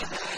لها